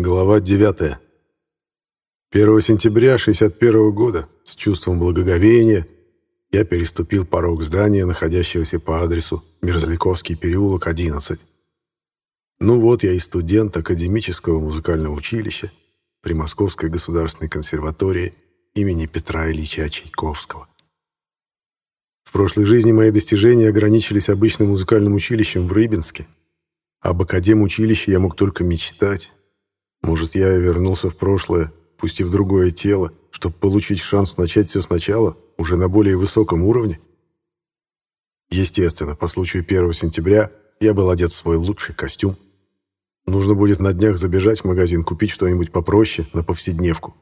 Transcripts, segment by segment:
Глава 9. 1 сентября 61 года с чувством благоговения я переступил порог здания, находящегося по адресу Мерзляковский переулок, 11. Ну вот я и студент Академического музыкального училища при Московской государственной консерватории имени Петра Ильича Чайковского. В прошлой жизни мои достижения ограничились обычным музыкальным училищем в Рыбинске. Об академ-училище я мог только мечтать. Может, я вернулся в прошлое, пусть и в другое тело, чтобы получить шанс начать все сначала, уже на более высоком уровне? Естественно, по случаю 1 сентября я был одет в свой лучший костюм. Нужно будет на днях забежать в магазин, купить что-нибудь попроще, на повседневку.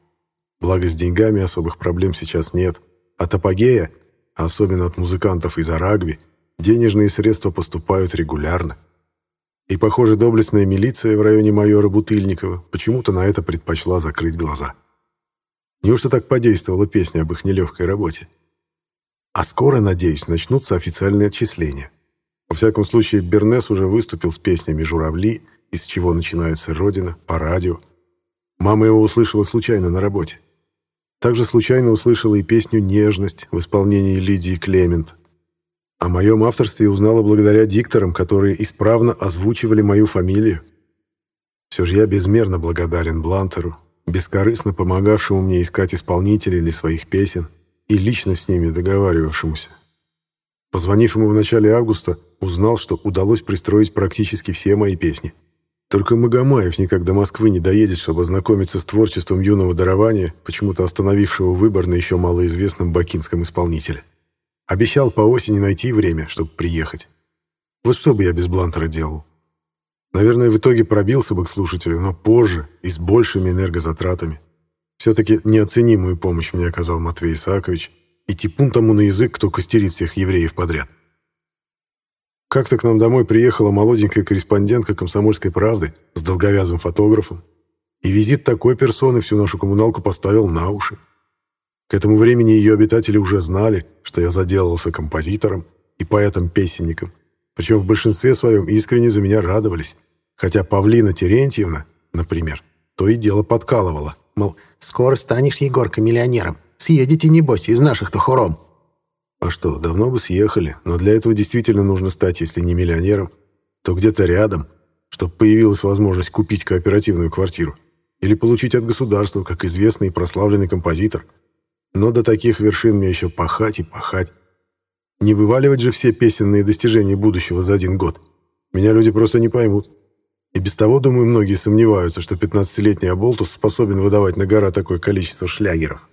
Благо, с деньгами особых проблем сейчас нет. От апогея, а особенно от музыкантов из Арагви, денежные средства поступают регулярно. И, похоже, доблестная милиция в районе майора Бутыльникова почему-то на это предпочла закрыть глаза. Неужто так подействовала песня об их нелегкой работе? А скоро, надеюсь, начнутся официальные отчисления. Во всяком случае, Бернес уже выступил с песнями «Журавли», из чего начинается «Родина», по радио. Мама его услышала случайно на работе. Также случайно услышала и песню «Нежность» в исполнении Лидии Клемент. О моем авторстве узнала благодаря дикторам, которые исправно озвучивали мою фамилию. Все же я безмерно благодарен Блантеру, бескорыстно помогавшему мне искать исполнителей для своих песен и лично с ними договаривавшемуся. Позвонив ему в начале августа, узнал, что удалось пристроить практически все мои песни. Только Магомаев никак до Москвы не доедет, чтобы ознакомиться с творчеством юного дарования, почему-то остановившего выбор на еще малоизвестном бакинском исполнителе. Обещал по осени найти время, чтобы приехать. Вот что бы я без Блантера делал? Наверное, в итоге пробился бы к слушателю, но позже и с большими энергозатратами. Все-таки неоценимую помощь мне оказал Матвей Исаакович, и типун тому на язык, кто костерит всех евреев подряд. Как-то к нам домой приехала молоденькая корреспондентка «Комсомольской правды» с долговязым фотографом, и визит такой персоны всю нашу коммуналку поставил на уши. К этому времени ее обитатели уже знали, что я заделался композитором и поэтом-песенником, причем в большинстве своем искренне за меня радовались, хотя Павлина Терентьевна, например, то и дело подкалывала, мол, «Скоро станешь, Егорка, миллионером, съедете, небось, из наших-то хором». А что, давно бы съехали, но для этого действительно нужно стать, если не миллионером, то где-то рядом, чтобы появилась возможность купить кооперативную квартиру или получить от государства, как известный и прославленный композитор – но до таких вершин мне еще пахать и пахать. Не вываливать же все песенные достижения будущего за один год. Меня люди просто не поймут. И без того, думаю, многие сомневаются, что 15-летний Аболтус способен выдавать на гора такое количество шлягеров.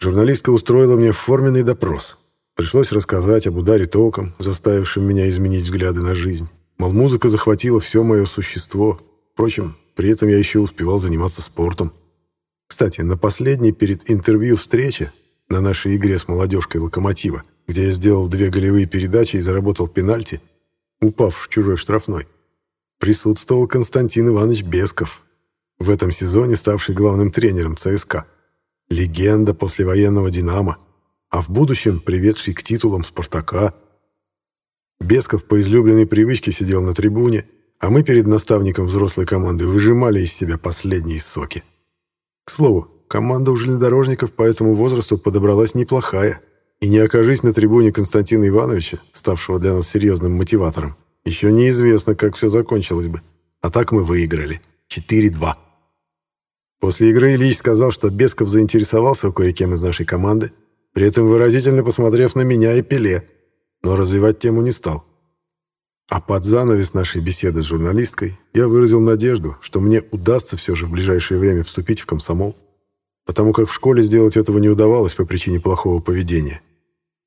Журналистка устроила мне форменный допрос. Пришлось рассказать об ударе током, заставившем меня изменить взгляды на жизнь. Мол, музыка захватила все мое существо. Впрочем, при этом я еще успевал заниматься спортом. Кстати, на последней перед интервью встрече на нашей игре с молодежкой «Локомотива», где я сделал две голевые передачи и заработал пенальти, упав в чужой штрафной, присутствовал Константин Иванович Бесков, в этом сезоне ставший главным тренером ЦСКА. Легенда послевоенного «Динамо», а в будущем приведший к титулам «Спартака». Бесков по излюбленной привычке сидел на трибуне, а мы перед наставником взрослой команды выжимали из себя последние соки. К слову, команда у железнодорожников по этому возрасту подобралась неплохая. И не окажись на трибуне Константина Ивановича, ставшего для нас серьезным мотиватором, еще неизвестно, как все закончилось бы. А так мы выиграли. 4-2. После игры Ильич сказал, что Бесков заинтересовался кое-кем из нашей команды, при этом выразительно посмотрев на меня и Пеле, но развивать тему не стал. А под занавес нашей беседы с журналисткой я выразил надежду, что мне удастся все же в ближайшее время вступить в комсомол, потому как в школе сделать этого не удавалось по причине плохого поведения.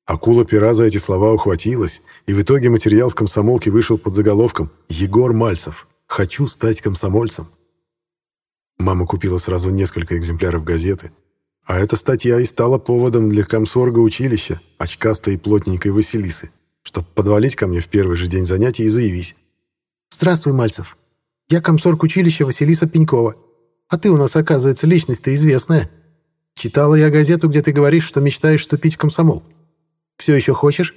Акула пера за эти слова ухватилась, и в итоге материал в комсомолке вышел под заголовком «Егор Мальцев. Хочу стать комсомольцем». Мама купила сразу несколько экземпляров газеты, а эта статья и стала поводом для комсорга училища, очкастой и плотненькой Василисы, чтобы подвалить ко мне в первый же день занятий и заявить. «Здравствуй, Мальцев. Я комсорг училища Василиса Пенькова. А ты у нас, оказывается, личность-то известная. Читала я газету, где ты говоришь, что мечтаешь вступить в комсомол. Все еще хочешь?»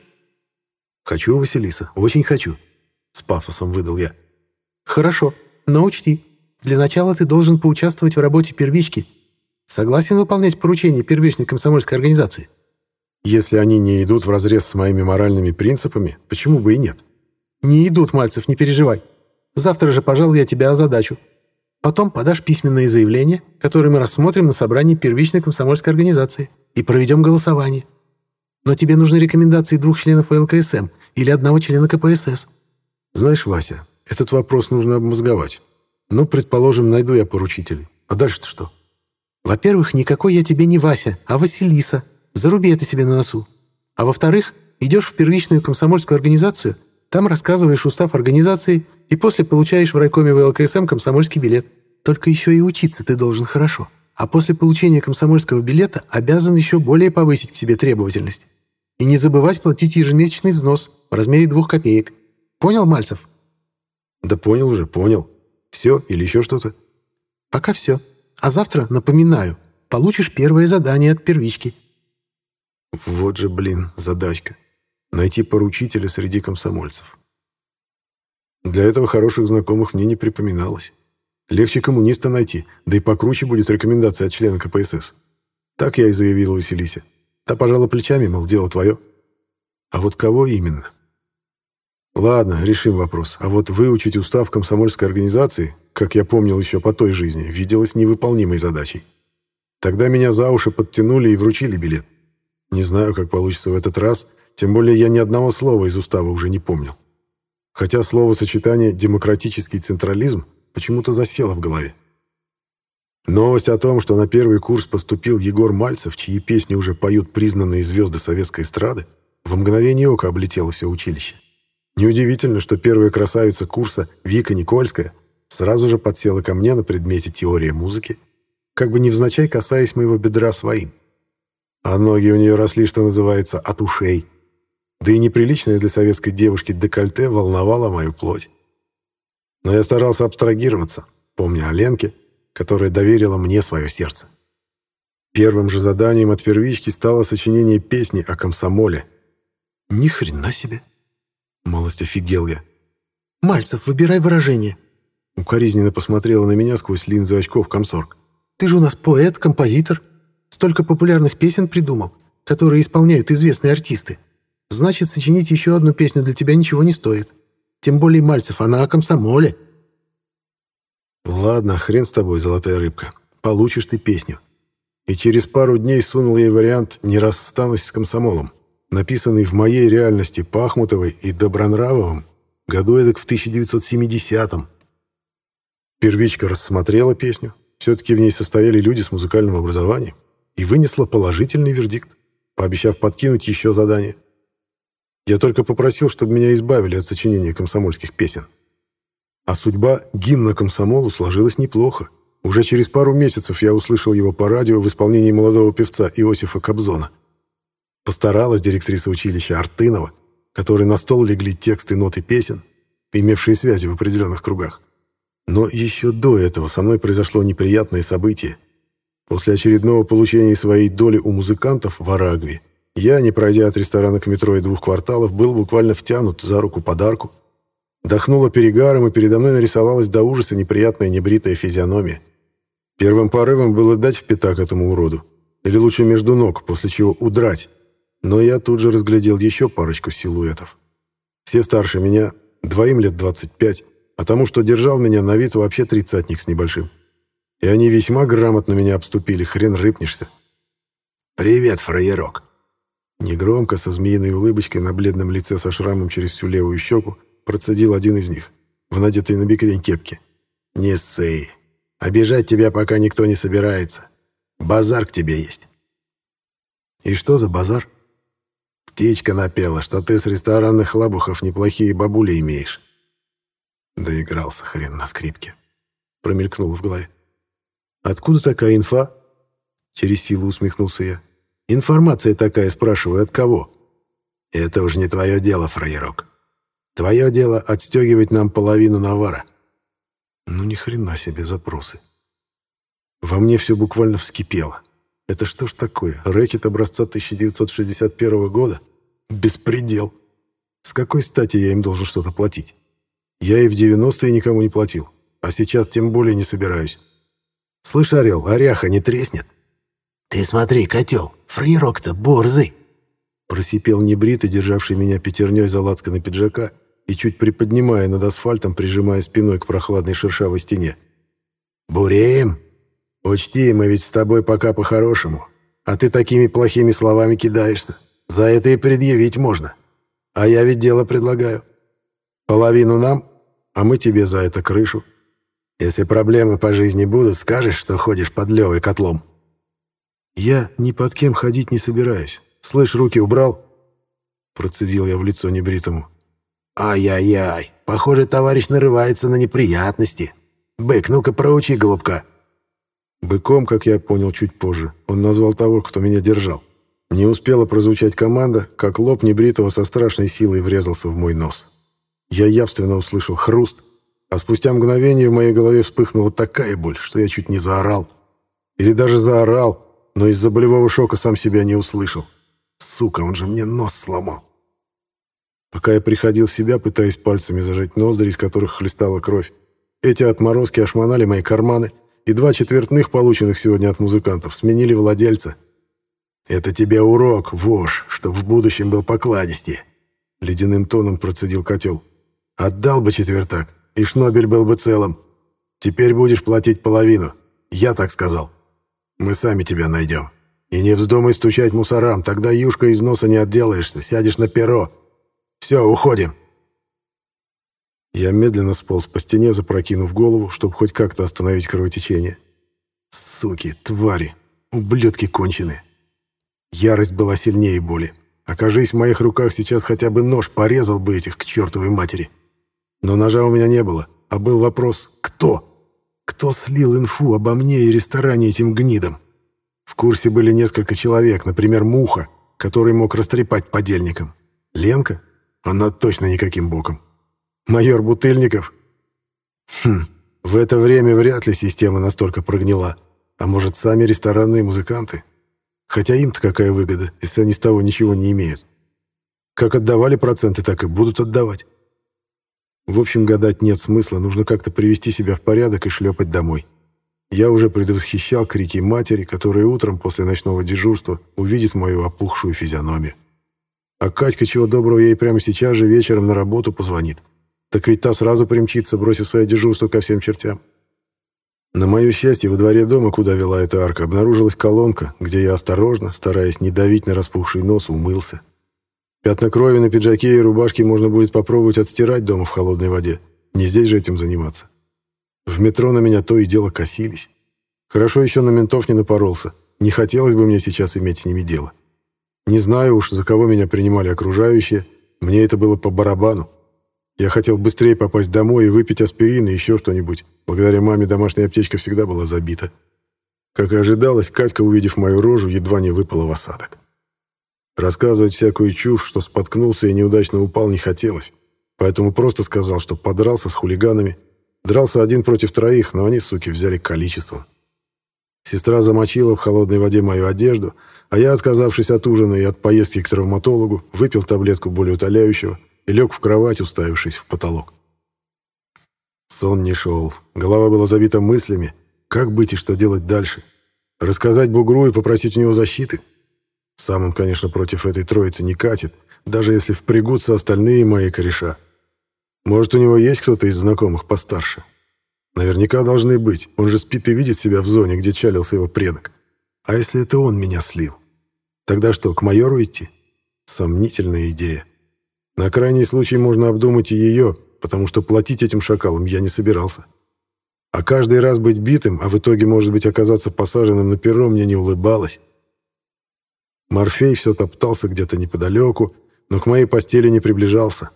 «Хочу, Василиса, очень хочу», — с пафосом выдал я. «Хорошо, но учти, Для начала ты должен поучаствовать в работе первички. Согласен выполнять поручения первичной комсомольской организации? Если они не идут вразрез с моими моральными принципами, почему бы и нет? Не идут, Мальцев, не переживай. Завтра же, пожалуй, я тебя озадачу. Потом подашь письменное заявление, которое мы рассмотрим на собрании первичной комсомольской организации и проведем голосование. Но тебе нужны рекомендации двух членов ЛКСМ или одного члена КПСС. Знаешь, Вася, этот вопрос нужно обмозговать. Ну, предположим, найду я поручителей. А дальше-то что? Во-первых, никакой я тебе не Вася, а Василиса. Заруби это себе на носу. А во-вторых, идешь в первичную комсомольскую организацию, там рассказываешь устав организации и после получаешь в райкоме ВЛКСМ комсомольский билет. Только еще и учиться ты должен хорошо. А после получения комсомольского билета обязан еще более повысить к себе требовательность. И не забывать платить ежемесячный взнос в размере двух копеек. Понял, Мальцев? Да понял уже, понял. Все или еще что-то? Пока все. А завтра, напоминаю, получишь первое задание от первички. Вот же, блин, задачка. Найти поручителя среди комсомольцев. Для этого хороших знакомых мне не припоминалось. Легче коммуниста найти, да и покруче будет рекомендация от члена КПСС. Так я и заявил Василисе. Та пожала плечами, мол, дело твое. А вот кого именно? Ладно, решим вопрос. А вот выучить устав комсомольской организации, как я помнил еще по той жизни, виделось невыполнимой задачей. Тогда меня за уши подтянули и вручили билет. Не знаю, как получится в этот раз, тем более я ни одного слова из устава уже не помнил. Хотя словосочетание «демократический централизм» почему-то засело в голове. Новость о том, что на первый курс поступил Егор Мальцев, чьи песни уже поют признанные звезды советской эстрады, в мгновение ока облетело все училище. Неудивительно, что первая красавица курса Вика Никольская сразу же подсела ко мне на предмете теория музыки, как бы невзначай касаясь моего бедра своим. А ноги у нее росли, что называется, от ушей. Да и неприличное для советской девушки декольте волновало мою плоть. Но я старался абстрагироваться, помня о Ленке, которая доверила мне свое сердце. Первым же заданием от первички стало сочинение песни о комсомоле. «Ни хрена себе!» Малость офигел я. «Мальцев, выбирай выражение!» Укоризненно посмотрела на меня сквозь линзы очков комсорг. «Ты же у нас поэт, композитор. Столько популярных песен придумал, которые исполняют известные артисты. Значит, сочинить еще одну песню для тебя ничего не стоит. Тем более Мальцев, она о комсомоле». «Ладно, хрен с тобой, золотая рыбка. Получишь ты песню». И через пару дней сунул ей вариант «Не расстанусь с комсомолом», написанный в моей реальности Пахмутовой и Добронравовым году эдак в 1970-м. Первичка рассмотрела песню, все-таки в ней состояли люди с музыкальным образованием, и вынесла положительный вердикт, пообещав подкинуть еще задание. Я только попросил, чтобы меня избавили от сочинения комсомольских песен. А судьба гимна комсомолу сложилась неплохо. Уже через пару месяцев я услышал его по радио в исполнении молодого певца Иосифа Кобзона. Постаралась директриса училища Артынова, которой на стол легли тексты ноты песен, имевшие связи в определенных кругах. Но еще до этого со мной произошло неприятное событие. После очередного получения своей доли у музыкантов в Арагве, я, не пройдя от ресторана к метро и двух кварталов, был буквально втянут за руку подарку Дохнуло перегаром, и передо мной нарисовалась до ужаса неприятная небритая физиономия. Первым порывом было дать в пятак этому уроду. Или лучше между ног, после чего удрать. Но я тут же разглядел еще парочку силуэтов. Все старше меня, двоим лет 25, а тому, что держал меня, на вид вообще тридцатник с небольшим. И они весьма грамотно меня обступили, хрен рыпнешься. «Привет, фраерок!» Негромко, со змеиной улыбочкой на бледном лице со шрамом через всю левую щеку, процедил один из них, в надетой на бекрень кепке. «Не ссы. Обижать тебя пока никто не собирается. Базар к тебе есть». «И что за базар?» «Птичка напела, что ты с ресторанных лабухов неплохие бабули имеешь». Доигрался хрен на скрипке. Промелькнуло в голове. «Откуда такая инфа?» Через силу усмехнулся я. «Информация такая, спрашиваю, от кого?» «Это уж не твое дело, фраерок. Твое дело отстегивать нам половину навара. Ну ни хрена себе запросы. Во мне все буквально вскипело. Это что ж такое? Рэкет образца 1961 года? Беспредел. С какой стати я им должен что-то платить? Я и в 90-е никому не платил. а сейчас тем более не собираюсь. Слышь, Орел, оряха не треснет?» «Ты смотри, котел, фрирок-то борзый!» Просипел небритый, державший меня пятерней за на пиджака и чуть приподнимая над асфальтом, прижимая спиной к прохладной шершавой стене. «Буреем? Учти, мы ведь с тобой пока по-хорошему, а ты такими плохими словами кидаешься. За это и предъявить можно. А я ведь дело предлагаю. Половину нам, а мы тебе за это крышу. Если проблемы по жизни будут, скажешь, что ходишь под Левой котлом». «Я ни под кем ходить не собираюсь. Слышь, руки убрал?» Процедил я в лицо небритому. «Ай-яй-яй, похоже, товарищ нарывается на неприятности. Бык, ну-ка проучи голубка». Быком, как я понял чуть позже, он назвал того, кто меня держал. Не успела прозвучать команда, как лоб небритого со страшной силой врезался в мой нос. Я явственно услышал хруст, а спустя мгновение в моей голове вспыхнула такая боль, что я чуть не заорал. Или даже заорал, но из-за болевого шока сам себя не услышал. Сука, он же мне нос сломал. Пока я приходил в себя, пытаясь пальцами зажать ноздри, из которых хлестала кровь, эти отморозки ошмонали мои карманы, и два четвертных, полученных сегодня от музыкантов, сменили владельца. «Это тебе урок, вож, чтоб в будущем был покладистее», — ледяным тоном процедил котел. «Отдал бы четвертак, и Шнобель был бы целым. Теперь будешь платить половину. Я так сказал. Мы сами тебя найдем». И не вздумай стучать мусорам, тогда юшка из носа не отделаешься, сядешь на перо. Все, уходим. Я медленно сполз по стене, запрокинув голову, чтобы хоть как-то остановить кровотечение. Суки, твари, ублюдки конченые. Ярость была сильнее боли. Окажись в моих руках сейчас хотя бы нож, порезал бы этих к чертовой матери. Но ножа у меня не было, а был вопрос «Кто?». Кто слил инфу обо мне и ресторане этим гнидам? В курсе были несколько человек, например, Муха, который мог растрепать подельникам. Ленка? Она точно никаким боком. Майор Бутыльников? Хм, в это время вряд ли система настолько прогнила. А может, сами ресторанные музыканты? Хотя им-то какая выгода, если они с того ничего не имеют? Как отдавали проценты, так и будут отдавать. В общем, гадать нет смысла, нужно как-то привести себя в порядок и шлепать домой. Я уже предвосхищал крики матери, которая утром после ночного дежурства увидит мою опухшую физиономию. А Катька, чего доброго, ей прямо сейчас же вечером на работу позвонит. Так ведь та сразу примчится, бросив свое дежурство ко всем чертям. На мое счастье, во дворе дома, куда вела эта арка, обнаружилась колонка, где я осторожно, стараясь не давить на распухший нос, умылся. Пятна крови на пиджаке и рубашке можно будет попробовать отстирать дома в холодной воде. Не здесь же этим заниматься. В метро на меня то и дело косились. Хорошо еще на ментов не напоролся. Не хотелось бы мне сейчас иметь с ними дело. Не знаю уж, за кого меня принимали окружающие. Мне это было по барабану. Я хотел быстрее попасть домой и выпить аспирин и еще что-нибудь. Благодаря маме домашняя аптечка всегда была забита. Как и ожидалось, Катька, увидев мою рожу, едва не выпала в осадок. Рассказывать всякую чушь, что споткнулся и неудачно упал, не хотелось. Поэтому просто сказал, что подрался с хулиганами Дрался один против троих, но они, суки, взяли количеством. Сестра замочила в холодной воде мою одежду, а я, отказавшись от ужина и от поездки к травматологу, выпил таблетку более утоляющего и лег в кровать, уставившись в потолок. Сон не шел. Голова была забита мыслями. Как быть и что делать дальше? Рассказать бугру и попросить у него защиты? Сам он, конечно, против этой троицы не катит, даже если впрягутся остальные мои кореша. Может, у него есть кто-то из знакомых постарше? Наверняка должны быть. Он же спит и видит себя в зоне, где чалился его предок. А если это он меня слил? Тогда что, к майору идти? Сомнительная идея. На крайний случай можно обдумать и ее, потому что платить этим шакалам я не собирался. А каждый раз быть битым, а в итоге, может быть, оказаться посаженным на перо, мне не улыбалось. Морфей все топтался где-то неподалеку, но к моей постели не приближался.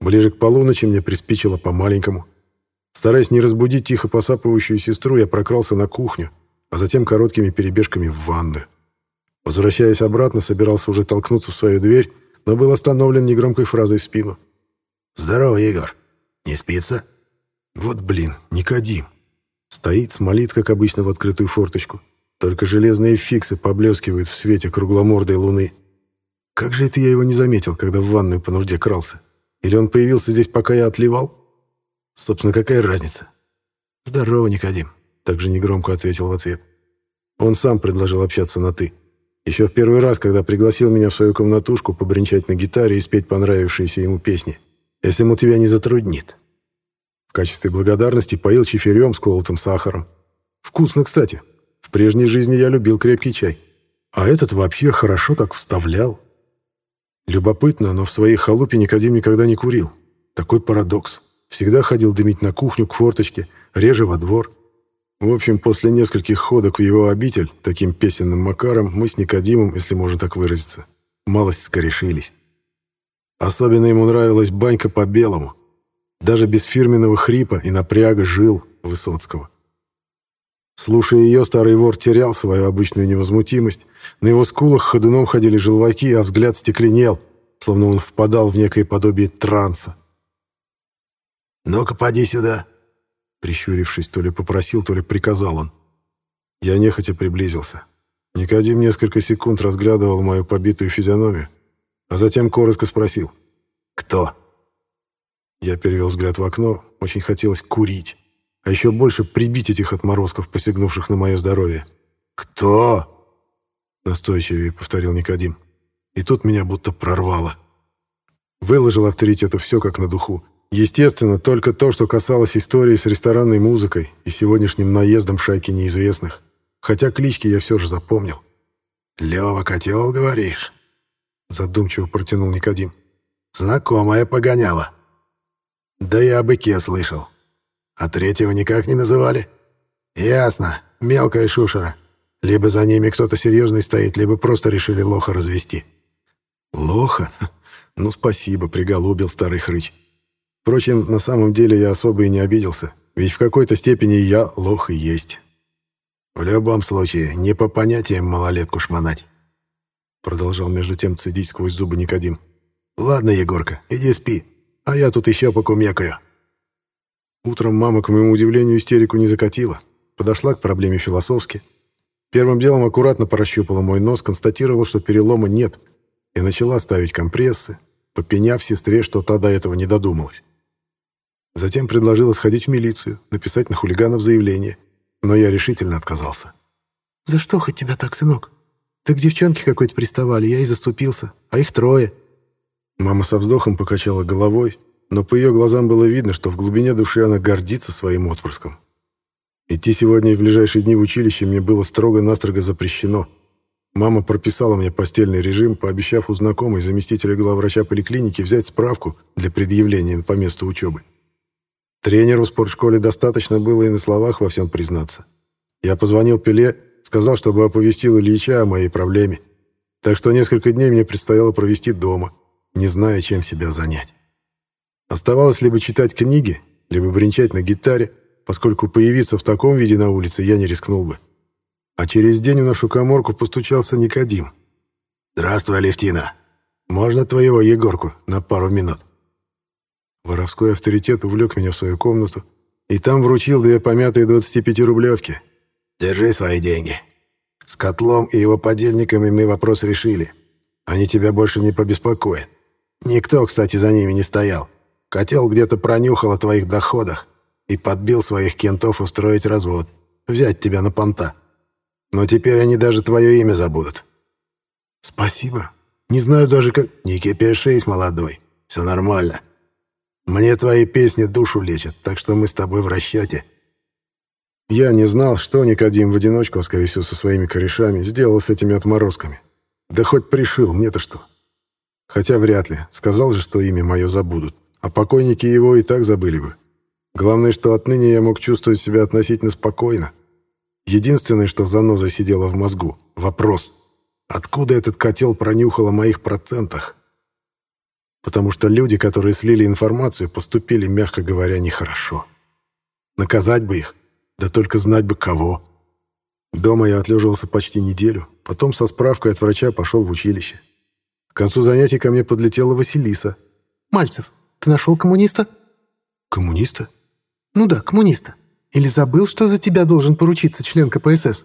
Ближе к полуночи мне приспичило по-маленькому. Стараясь не разбудить тихо посапывающую сестру, я прокрался на кухню, а затем короткими перебежками в ванную. Возвращаясь обратно, собирался уже толкнуться в свою дверь, но был остановлен негромкой фразой в спину. «Здорово, Егор. Не спится?» «Вот блин, Никодим. Стоит, смолит, как обычно, в открытую форточку. Только железные фиксы поблескивают в свете кругломордой луны. Как же это я его не заметил, когда в ванную по нужде крался?» Или он появился здесь, пока я отливал? Собственно, какая разница? «Здорово, Никодим», — также негромко ответил в ответ. Он сам предложил общаться на «ты». Еще в первый раз, когда пригласил меня в свою комнатушку побренчать на гитаре и спеть понравившиеся ему песни. «Если ему тебя не затруднит». В качестве благодарности поил чиферем с колотым сахаром. Вкусно, кстати. В прежней жизни я любил крепкий чай. А этот вообще хорошо так вставлял. Любопытно, но в своей халупе Никодим никогда не курил. Такой парадокс. Всегда ходил дымить на кухню к форточке, реже во двор. В общем, после нескольких ходок в его обитель, таким песенным макаром, мы с Никодимом, если можно так выразиться, малость скорешились. Особенно ему нравилась банька по-белому. Даже без фирменного хрипа и напряга жил Высоцкого. Слушая ее, старый вор терял свою обычную невозмутимость. На его скулах ходуном ходили желваки, а взгляд стекленел, словно он впадал в некое подобие транса. «Ну-ка, поди сюда!» Прищурившись, то ли попросил, то ли приказал он. Я нехотя приблизился. Никодим несколько секунд разглядывал мою побитую физиономию, а затем коротко спросил «Кто?». Я перевел взгляд в окно, очень хотелось курить а еще больше прибить этих отморозков, посягнувших на мое здоровье. «Кто?» — настойчивее повторил Никодим. И тут меня будто прорвало. Выложил авторитету все как на духу. Естественно, только то, что касалось истории с ресторанной музыкой и сегодняшним наездом шайки неизвестных. Хотя клички я все же запомнил. «Лева Котел, говоришь?» Задумчиво протянул Никодим. «Знакомая погоняла». «Да я об Ике слышал. А третьего никак не называли? Ясно. Мелкая шушера. Либо за ними кто-то серьезный стоит, либо просто решили лоха развести. Лоха? Ну, спасибо, приголубил старый хрыч. Впрочем, на самом деле я особо и не обиделся, ведь в какой-то степени я лох и есть. В любом случае, не по понятиям малолетку шмонать. Продолжал между тем цедить сквозь зубы Никодим. Ладно, Егорка, иди спи, а я тут еще покумекаю. Утром мама, к моему удивлению, истерику не закатила. Подошла к проблеме философски. Первым делом аккуратно прощупала мой нос, констатировала, что перелома нет, и начала ставить компрессы, попеняв сестре, что та до этого не додумалась. Затем предложила сходить в милицию, написать на хулиганов заявление, но я решительно отказался. «За что хоть тебя так, сынок? Так девчонки какой-то приставали, я и заступился, а их трое». Мама со вздохом покачала головой, но по ее глазам было видно, что в глубине души она гордится своим отпрыском. Идти сегодня и в ближайшие дни в училище мне было строго-настрого запрещено. Мама прописала мне постельный режим, пообещав у знакомой заместителя главврача поликлиники взять справку для предъявления по месту учебы. Тренеру в спортшколе достаточно было и на словах во всем признаться. Я позвонил Пеле, сказал, чтобы оповестил Ильича о моей проблеме. Так что несколько дней мне предстояло провести дома, не зная, чем себя занять. Оставалось либо читать книги, либо бренчать на гитаре, поскольку появиться в таком виде на улице я не рискнул бы. А через день в нашу коморку постучался Никодим. «Здравствуй, Алевтина. Можно твоего Егорку на пару минут?» Воровской авторитет увлек меня в свою комнату и там вручил две помятые 25-рублевки. «Держи свои деньги. С котлом и его подельниками мы вопрос решили. Они тебя больше не побеспокоят. Никто, кстати, за ними не стоял. Котел где-то пронюхал о твоих доходах и подбил своих кентов устроить развод, взять тебя на понта. Но теперь они даже твое имя забудут». «Спасибо. Не знаю даже как...» «Не кипишись, молодой. Все нормально. Мне твои песни душу лечат, так что мы с тобой в расчете». Я не знал, что Никодим в одиночку, а скорее всего со своими корешами, сделал с этими отморозками. Да хоть пришил, мне-то что. Хотя вряд ли. Сказал же, что имя мое забудут а покойники его и так забыли бы. Главное, что отныне я мог чувствовать себя относительно спокойно. Единственное, что заноза сидела в мозгу — вопрос. Откуда этот котел пронюхал о моих процентах? Потому что люди, которые слили информацию, поступили, мягко говоря, нехорошо. Наказать бы их, да только знать бы кого. Дома я отлеживался почти неделю, потом со справкой от врача пошел в училище. К концу занятий ко мне подлетела Василиса. «Мальцев, ты нашел коммуниста?» «Коммуниста?» «Ну да, коммуниста. Или забыл, что за тебя должен поручиться член КПСС?»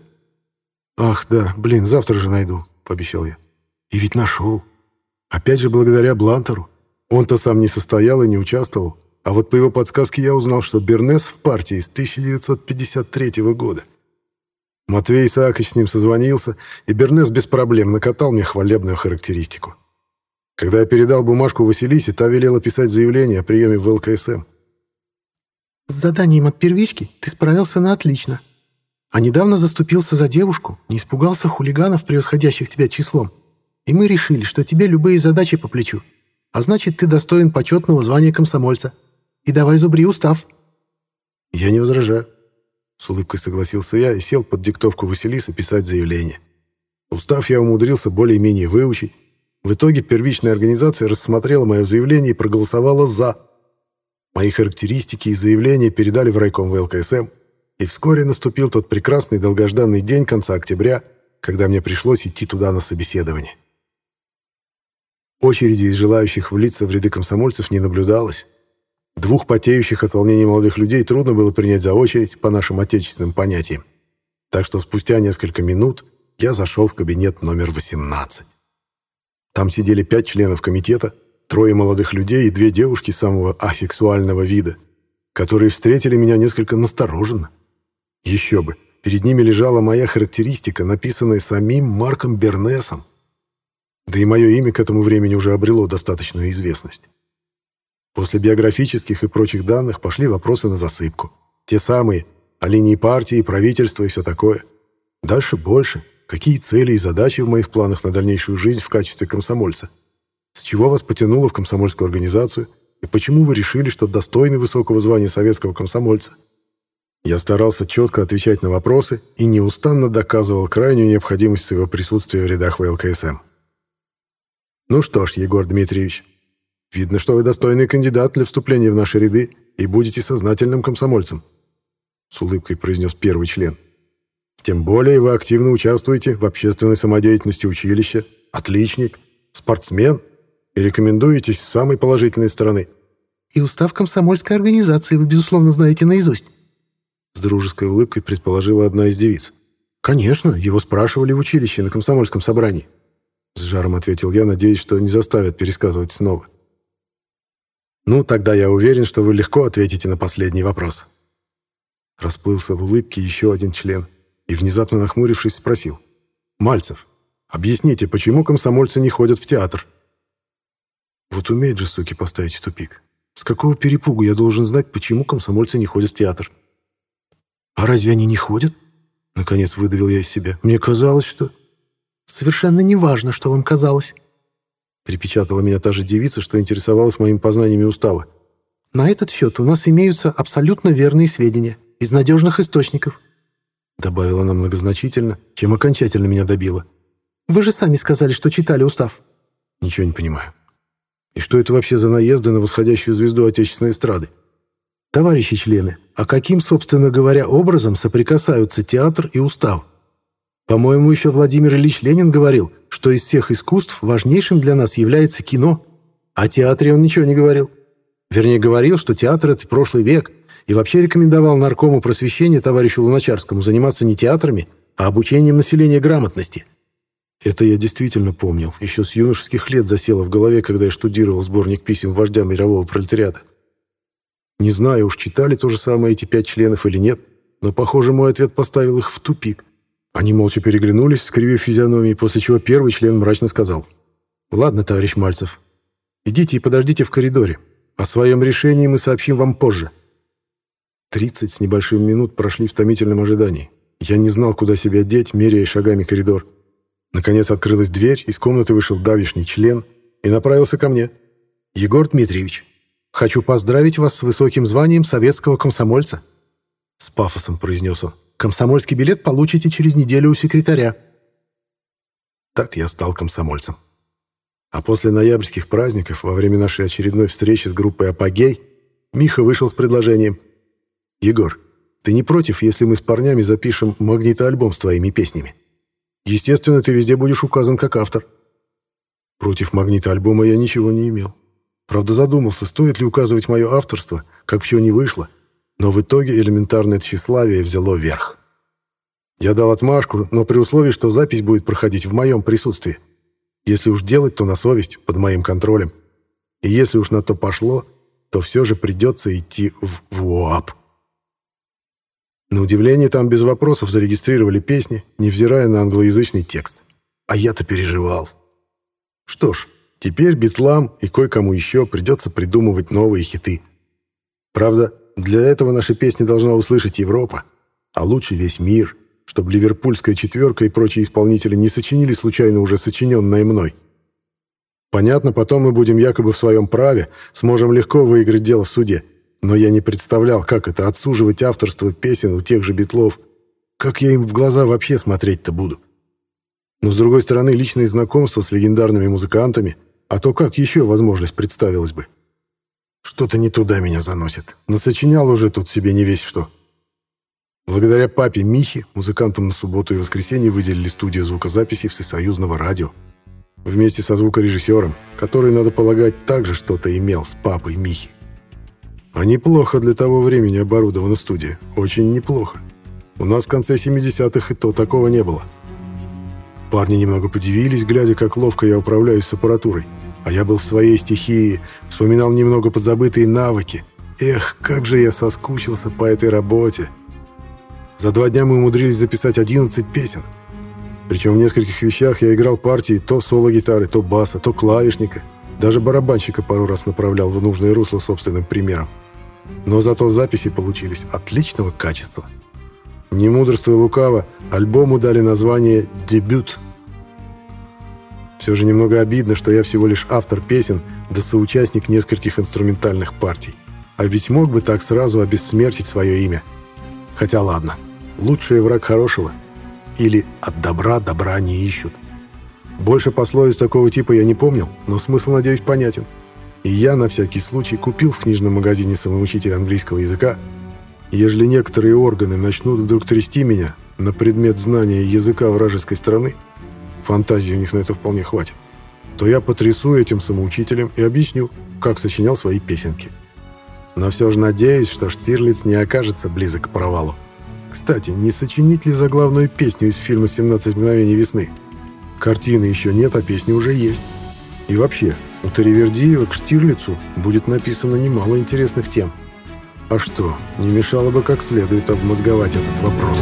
«Ах, да, блин, завтра же найду», — пообещал я. «И ведь нашел. Опять же благодаря Блантеру. Он-то сам не состоял и не участвовал, А вот по его подсказке я узнал, что Бернес в партии с 1953 года. Матвей Исаакович с ним созвонился, и Бернес без проблем накатал мне хвалебную характеристику. Когда я передал бумажку Василисе, та велела писать заявление о приеме в ЛКСМ. «С заданием от первички ты справился на отлично. А недавно заступился за девушку, не испугался хулиганов, превосходящих тебя числом. И мы решили, что тебе любые задачи по плечу. А значит, ты достоин почетного звания комсомольца. И давай зубри устав». «Я не возражаю», с улыбкой согласился я и сел под диктовку Василиса писать заявление. Устав я умудрился более-менее выучить. В итоге первичная организация рассмотрела мое заявление и проголосовала «за». Мои характеристики и заявления передали в райком ВЛКСМ, и вскоре наступил тот прекрасный долгожданный день конца октября, когда мне пришлось идти туда на собеседование. Очереди из желающих влиться в ряды комсомольцев не наблюдалось, Двух потеющих от волнения молодых людей трудно было принять за очередь по нашим отечественным понятиям. Так что спустя несколько минут я зашел в кабинет номер 18. Там сидели пять членов комитета, трое молодых людей и две девушки самого асексуального вида, которые встретили меня несколько настороженно. Еще бы, перед ними лежала моя характеристика, написанная самим Марком Бернесом. Да и мое имя к этому времени уже обрело достаточную известность. После биографических и прочих данных пошли вопросы на засыпку. Те самые, о линии партии, правительства и все такое. Дальше больше. Какие цели и задачи в моих планах на дальнейшую жизнь в качестве комсомольца? С чего вас потянуло в комсомольскую организацию? И почему вы решили, что достойны высокого звания советского комсомольца? Я старался четко отвечать на вопросы и неустанно доказывал крайнюю необходимость своего присутствия в рядах ВЛКСМ. Ну что ж, Егор Дмитриевич, Видно, что вы достойный кандидат для вступления в наши ряды и будете сознательным комсомольцем», — с улыбкой произнес первый член. «Тем более вы активно участвуете в общественной самодеятельности училища, отличник, спортсмен и рекомендуетесь с самой положительной стороны». «И устав комсомольской организации вы, безусловно, знаете наизусть», — с дружеской улыбкой предположила одна из девиц. «Конечно, его спрашивали в училище на комсомольском собрании», — с жаром ответил я, надеясь, что не заставят пересказывать снова. Ну, тогда я уверен, что вы легко ответите на последний вопрос. Расплылся в улыбке еще один член и, внезапно нахмурившись, спросил. «Мальцев, объясните, почему комсомольцы не ходят в театр?» Вот умеет же, суки, поставить в тупик. С какого перепугу я должен знать, почему комсомольцы не ходят в театр? «А разве они не ходят?» Наконец выдавил я из себя. «Мне казалось, что...» «Совершенно не важно, что вам казалось», Припечатала меня та же девица, что интересовалась моими познаниями устава. «На этот счет у нас имеются абсолютно верные сведения из надежных источников», добавила она многозначительно, чем окончательно меня добила. «Вы же сами сказали, что читали устав». «Ничего не понимаю. И что это вообще за наезды на восходящую звезду отечественной эстрады?» «Товарищи члены, а каким, собственно говоря, образом соприкасаются театр и устав?» По-моему, еще Владимир Ильич Ленин говорил, что из всех искусств важнейшим для нас является кино. О театре он ничего не говорил. Вернее, говорил, что театр — это прошлый век, и вообще рекомендовал наркому просвещения товарищу Луначарскому заниматься не театрами, а обучением населения грамотности. Это я действительно помнил. Еще с юношеских лет засело в голове, когда я штудировал сборник писем вождя мирового пролетариата. Не знаю, уж читали то же самое эти пять членов или нет, но, похоже, мой ответ поставил их в тупик. Они молча переглянулись, скривив физиономии, после чего первый член мрачно сказал. «Ладно, товарищ Мальцев, идите и подождите в коридоре. О своем решении мы сообщим вам позже». Тридцать с небольшим минут прошли в томительном ожидании. Я не знал, куда себя деть, меряя шагами коридор. Наконец открылась дверь, из комнаты вышел давишний член и направился ко мне. «Егор Дмитриевич, хочу поздравить вас с высоким званием советского комсомольца», — с пафосом произнес он. Комсомольский билет получите через неделю у секретаря». Так я стал комсомольцем. А после ноябрьских праздников, во время нашей очередной встречи с группой «Апогей», Миха вышел с предложением. «Егор, ты не против, если мы с парнями запишем магнитоальбом с твоими песнями? Естественно, ты везде будешь указан как автор». Против магнитоальбома я ничего не имел. Правда, задумался, стоит ли указывать мое авторство, как все не вышло, но в итоге элементарное тщеславие взяло верх. Я дал отмашку, но при условии, что запись будет проходить в моем присутствии. Если уж делать, то на совесть, под моим контролем. И если уж на то пошло, то все же придется идти в ВУАП. На удивление там без вопросов зарегистрировали песни, невзирая на англоязычный текст. А я-то переживал. Что ж, теперь Битлам и кое-кому еще придется придумывать новые хиты. Правда, для этого наши песни должна услышать Европа, а лучше весь мир, чтобы ливерпульская четверка и прочие исполнители не сочинили случайно уже сочиненное мной. Понятно, потом мы будем якобы в своем праве, сможем легко выиграть дело в суде. Но я не представлял, как это отсуживать авторство песен у тех же битлов. Как я им в глаза вообще смотреть-то буду? Но, с другой стороны, личные знакомства с легендарными музыкантами, а то как еще возможность представилась бы? Что-то не туда меня заносит. Насочинял уже тут себе не весь что. Благодаря папе Михе музыкантам на субботу и воскресенье выделили студию звукозаписи Всесоюзного радио. Вместе со звукорежиссером, который, надо полагать, также что-то имел с папой Михи. А неплохо для того времени оборудована студия. Очень неплохо. У нас в конце 70-х и то такого не было. Парни немного подивились, глядя, как ловко я управляюсь с аппаратурой. А я был в своей стихии, вспоминал немного подзабытые навыки. Эх, как же я соскучился по этой работе. За два дня мы умудрились записать 11 песен. Причем в нескольких вещах я играл партии то соло-гитары, то баса, то клавишника. Даже барабанщика пару раз направлял в нужное русло собственным примером. Но зато записи получились отличного качества. Не мудрство и лукаво, альбому дали название «Дебют». Все же немного обидно, что я всего лишь автор песен да соучастник нескольких инструментальных партий. А ведь мог бы так сразу обессмертить свое имя. Хотя ладно, лучший враг хорошего. Или от добра добра не ищут. Больше пословиц такого типа я не помнил, но смысл, надеюсь, понятен. И я на всякий случай купил в книжном магазине самоучитель английского языка. Ежели некоторые органы начнут вдруг трясти меня на предмет знания языка вражеской страны, фантазии у них на это вполне хватит, то я потрясу этим самоучителем и объясню, как сочинял свои песенки. Но все же надеюсь, что Штирлиц не окажется близок к провалу. Кстати, не сочинить ли заглавную песню из фильма «17 мгновений весны»? Картины еще нет, а песни уже есть. И вообще, у Таривердиева к Штирлицу будет написано немало интересных тем. А что, не мешало бы как следует обмозговать этот вопрос.